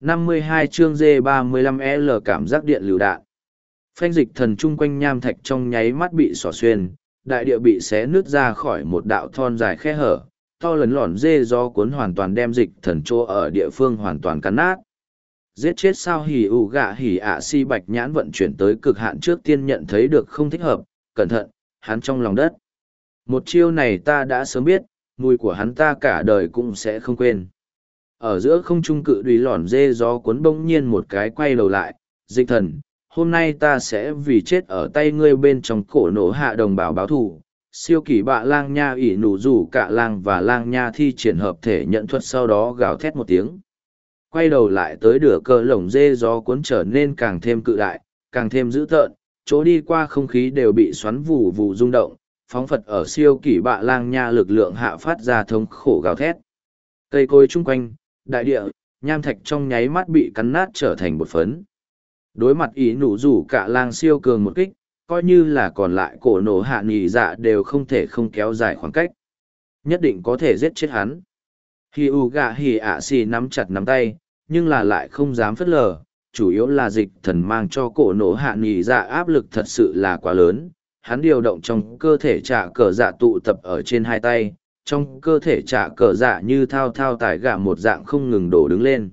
52 chương D35L cảm giác điện lưu đạn. Phanh dịch thần chung quanh nham thạch trong nháy mắt bị xỏ xuyên, đại địa bị xé nứt ra khỏi một đạo thon dài khe hở, to lớn lỏn dê do cuốn hoàn toàn đem dịch thần chỗ ở địa phương hoàn toàn cắn nát. Giết chết sao hỉ ủ gạ hỉ ạ si bạch nhãn vận chuyển tới cực hạn trước tiên nhận thấy được không thích hợp, cẩn thận, hắn trong lòng đất. Một chiêu này ta đã sớm biết, mùi của hắn ta cả đời cũng sẽ không quên. Ở giữa không trung cự đùi lỏn dê gió cuốn bỗng nhiên một cái quay đầu lại, dịch thần, hôm nay ta sẽ vì chết ở tay ngươi bên trong cổ nổ hạ đồng bào báo thù. Siêu kỷ bạ lang nha ỉ nụ rủ cả lang và lang nha thi triển hợp thể nhận thuật sau đó gào thét một tiếng. Quay đầu lại tới đửa cờ lồng dê gió cuốn trở nên càng thêm cự đại, càng thêm dữ tợn, chỗ đi qua không khí đều bị xoắn vù vù rung động, phóng phật ở siêu kỷ bạ lang nha lực lượng hạ phát ra thống khổ gào thét. Cây cối chung quanh, đại địa, nham thạch trong nháy mắt bị cắn nát trở thành bột phấn. Đối mặt ý nụ rủ cả lang siêu cường một kích, coi như là còn lại cổ nổ hạ nghỉ dạ đều không thể không kéo dài khoảng cách. Nhất định có thể giết chết hắn. Hi u gạ hỉ ạ xì nắm chặt nắm tay, nhưng là lại không dám phất lờ, chủ yếu là dịch thần mang cho cổ nổ hạ nghỉ dạ áp lực thật sự là quá lớn. Hắn điều động trong cơ thể trả cờ dạ tụ tập ở trên hai tay, trong cơ thể trả cờ dạ như thao thao tải gà một dạng không ngừng đổ đứng lên.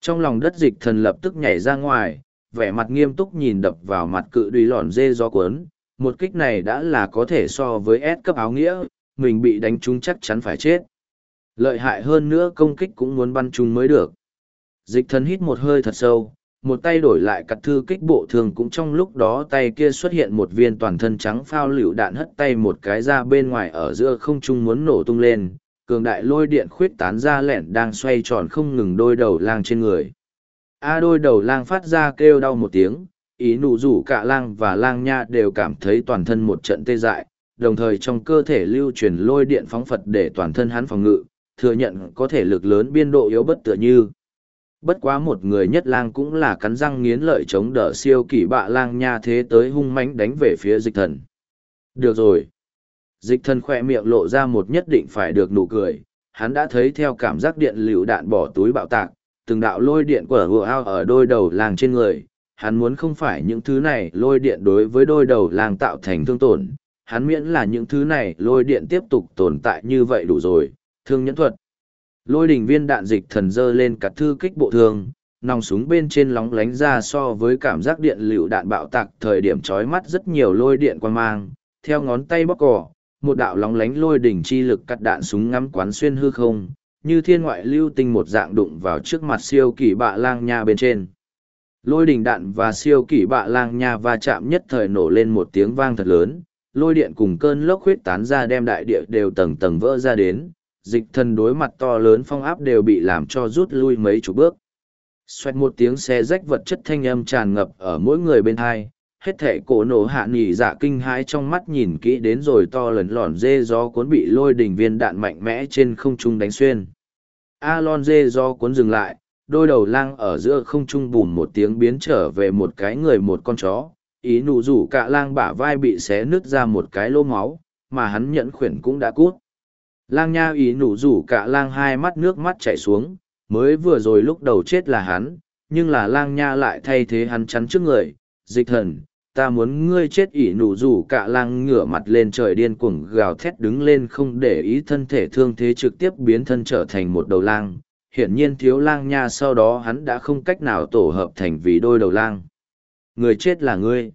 Trong lòng đất dịch thần lập tức nhảy ra ngoài, vẻ mặt nghiêm túc nhìn đập vào mặt cự đuôi lòn dê do cuốn. Một kích này đã là có thể so với S cấp áo nghĩa, mình bị đánh trúng chắc chắn phải chết. Lợi hại hơn nữa công kích cũng muốn bắn trúng mới được. Dịch thần hít một hơi thật sâu, một tay đổi lại cặt thư kích bộ thường cũng trong lúc đó tay kia xuất hiện một viên toàn thân trắng phao lựu đạn hất tay một cái ra bên ngoài ở giữa không trung muốn nổ tung lên, cường đại lôi điện khuyết tán ra lẹn đang xoay tròn không ngừng đôi đầu lang trên người. A đôi đầu lang phát ra kêu đau một tiếng, ý nụ rủ cả lang và lang nha đều cảm thấy toàn thân một trận tê dại, đồng thời trong cơ thể lưu truyền lôi điện phóng phật để toàn thân hắn phòng ngự, thừa nhận có thể lực lớn biên độ yếu bất tựa như bất quá một người nhất lang cũng là cắn răng nghiến lợi chống đỡ siêu kỷ bạ lang nha thế tới hung mãnh đánh về phía dịch thần. Được rồi. Dịch thần khỏe miệng lộ ra một nhất định phải được nụ cười, hắn đã thấy theo cảm giác điện liều đạn bỏ túi bạo tạc, từng đạo lôi điện của hùa ao ở đôi đầu làng trên người. Hắn muốn không phải những thứ này lôi điện đối với đôi đầu làng tạo thành thương tổn, hắn miễn là những thứ này lôi điện tiếp tục tồn tại như vậy đủ rồi, thương nhẫn thuật. Lôi đỉnh viên đạn dịch thần dơ lên cả thư kích bộ thương, nòng súng bên trên lóng lánh ra so với cảm giác điện lựu đạn bạo tạc thời điểm chói mắt rất nhiều lôi điện quan mang, theo ngón tay bóc cỏ, một đạo lóng lánh lôi đỉnh chi lực cắt đạn súng ngắm quán xuyên hư không, như thiên ngoại lưu tinh một dạng đụng vào trước mặt siêu kỷ bạ lang nha bên trên. Lôi đỉnh đạn và siêu kỷ bạ lang nha va chạm nhất thời nổ lên một tiếng vang thật lớn, lôi điện cùng cơn lốc huyết tán ra đem đại địa đều tầng tầng vỡ ra đến, dịch thần đối mặt to lớn phong áp đều bị làm cho rút lui mấy chục bước. Xoẹt một tiếng xe rách vật chất thanh âm tràn ngập ở mỗi người bên hai, hết thể cổ nổ hạ nỉ dạ kinh hãi trong mắt nhìn kỹ đến rồi to lớn lòn dê do cuốn bị lôi đỉnh viên đạn mạnh mẽ trên không trung đánh xuyên. A lon dê do cuốn dừng lại, đôi đầu lang ở giữa không trung bùn một tiếng biến trở về một cái người một con chó, ý nụ rủ cả lang bả vai bị xé nứt ra một cái lô máu, mà hắn nhẫn khuyển cũng đã cút. Lang nha ý nụ rủ cả lang hai mắt nước mắt chảy xuống, mới vừa rồi lúc đầu chết là hắn, nhưng là lang nha lại thay thế hắn chắn trước người, dịch thần, ta muốn ngươi chết ỷ nụ rủ cả lang ngửa mặt lên trời điên cuồng gào thét đứng lên không để ý thân thể thương thế trực tiếp biến thân trở thành một đầu lang. Hiển nhiên thiếu lang nha sau đó hắn đã không cách nào tổ hợp thành vì đôi đầu lang. Người chết là ngươi.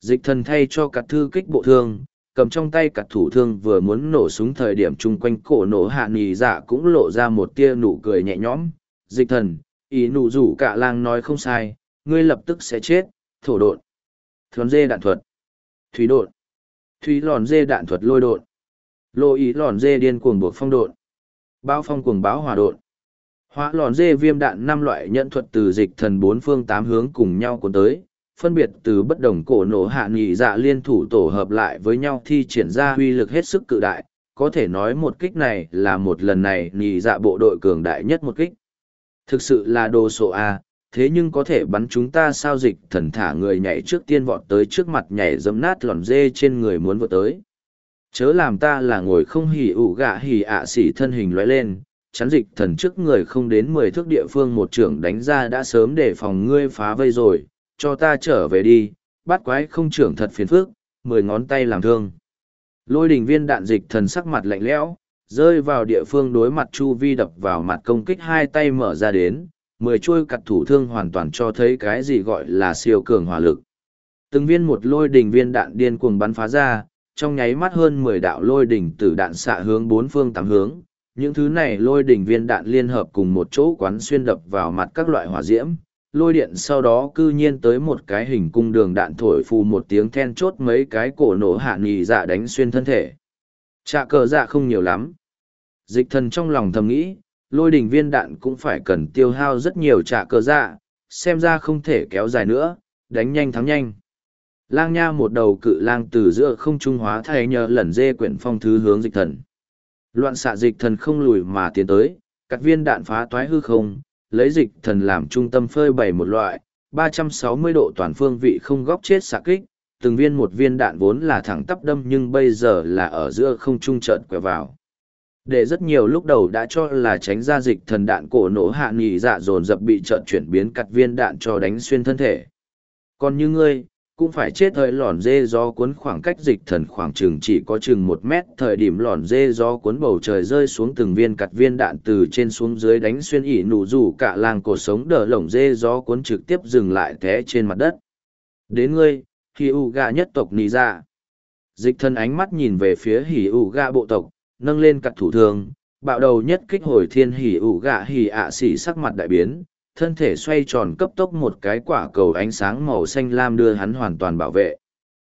Dịch thần thay cho cặt thư kích bộ thương, cầm trong tay cặt thủ thương vừa muốn nổ súng thời điểm chung quanh cổ nổ hạ nì dạ cũng lộ ra một tia nụ cười nhẹ nhõm. Dịch thần, ý nụ rủ cả lang nói không sai, ngươi lập tức sẽ chết, thổ độn. Thuấn dê đạn thuật. Thúy độn. Thúy lòn dê đạn thuật lôi độn. Lô ý lòn dê điên cuồng buộc phong độn. Bao phong cuồng báo hòa độn. Hóa lòn dê viêm đạn năm loại nhận thuật từ dịch thần bốn phương tám hướng cùng nhau cuốn tới phân biệt từ bất đồng cổ nổ hạ nghị dạ liên thủ tổ hợp lại với nhau thi triển ra uy lực hết sức cự đại. Có thể nói một kích này là một lần này nghị dạ bộ đội cường đại nhất một kích. Thực sự là đồ sộ a thế nhưng có thể bắn chúng ta sao dịch thần thả người nhảy trước tiên vọt tới trước mặt nhảy dẫm nát lòn dê trên người muốn vượt tới. Chớ làm ta là ngồi không hỉ ủ gạ hỉ ạ xỉ thân hình lóe lên chắn dịch thần trước người không đến mười thước địa phương một trưởng đánh ra đã sớm để phòng ngươi phá vây rồi, cho ta trở về đi, bắt quái không trưởng thật phiền phức, mười ngón tay làm thương. Lôi đỉnh viên đạn dịch thần sắc mặt lạnh lẽo, rơi vào địa phương đối mặt chu vi đập vào mặt công kích hai tay mở ra đến, mười chuôi cặt thủ thương hoàn toàn cho thấy cái gì gọi là siêu cường hỏa lực. Từng viên một lôi đỉnh viên đạn điên cuồng bắn phá ra, trong nháy mắt hơn mười đạo lôi đỉnh tử đạn xạ hướng bốn phương tám hướng. Những thứ này lôi đỉnh viên đạn liên hợp cùng một chỗ quán xuyên đập vào mặt các loại hỏa diễm, lôi điện sau đó cư nhiên tới một cái hình cung đường đạn thổi phù một tiếng then chốt mấy cái cổ nổ hạ nghỉ dạ đánh xuyên thân thể. Trạ cờ dạ không nhiều lắm. Dịch thần trong lòng thầm nghĩ, lôi đỉnh viên đạn cũng phải cần tiêu hao rất nhiều trạ cờ dạ, xem ra không thể kéo dài nữa, đánh nhanh thắng nhanh. Lang nha một đầu cự lang từ giữa không trung hóa thay nhờ lẩn dê quyển phong thứ hướng dịch thần. Loạn xạ dịch thần không lùi mà tiến tới, cắt viên đạn phá toái hư không, lấy dịch thần làm trung tâm phơi bày một loại, 360 độ toàn phương vị không góc chết xạ kích, từng viên một viên đạn vốn là thẳng tắp đâm nhưng bây giờ là ở giữa không trung trợn quẹo vào. Để rất nhiều lúc đầu đã cho là tránh ra dịch thần đạn cổ nổ hạ nghỉ dạ dồn dập bị trợn chuyển biến cắt viên đạn cho đánh xuyên thân thể. Còn như ngươi, cũng phải chết thời lòn dê do cuốn khoảng cách dịch thần khoảng chừng chỉ có chừng một mét, thời điểm lòn dê do cuốn bầu trời rơi xuống từng viên cặt viên đạn từ trên xuống dưới đánh xuyên ỉ nụ rủ cả làng cổ sống đỡ lồng dê do cuốn trực tiếp dừng lại té trên mặt đất. Đến ngươi hì u gà nhất tộc nì ra dạ. dịch thần ánh mắt nhìn về phía hì u gà bộ tộc, nâng lên cặt thủ thường, bạo đầu nhất kích hồi thiên hì ủ gạ hì ạ xỉ sắc mặt đại biến thân thể xoay tròn cấp tốc một cái quả cầu ánh sáng màu xanh lam đưa hắn hoàn toàn bảo vệ.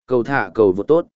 Cầu thả, cầu vượt tốt.